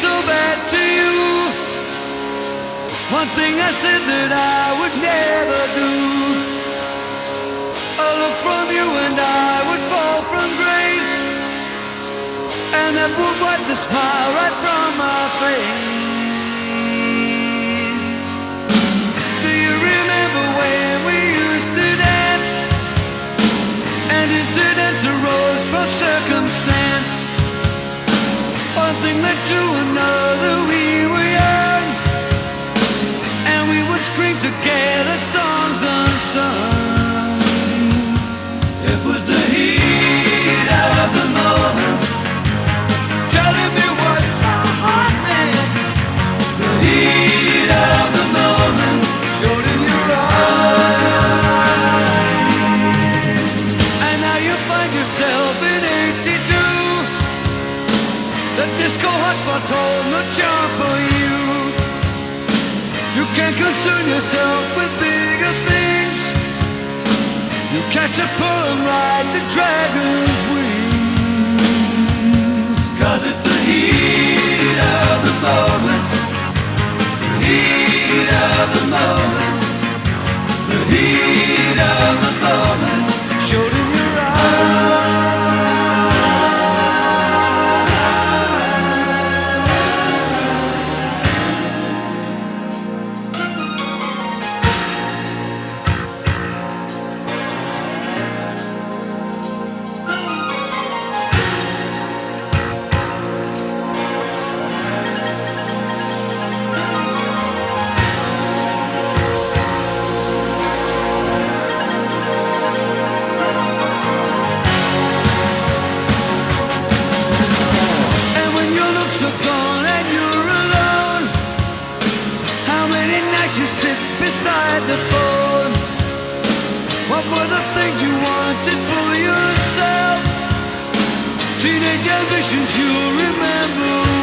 so bad to you. One thing I said that I would never do. A look from you and I would fall from grace, and that would wipe the smile right from my face. Do you remember when we used to dance and it's Disco hotspots hold no charm for you. You can't concern yourself with bigger things. You catch a pull and ride the dragon's wings. Cause it's the heat of the moment. The heat of the moment. The heat nights you sit beside the phone? What were the things you wanted for yourself? Teenage ambitions you remember